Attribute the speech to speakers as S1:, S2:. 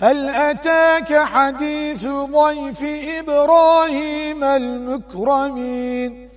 S1: هل أتاك حديث ضيف إبراهيم المكرمين؟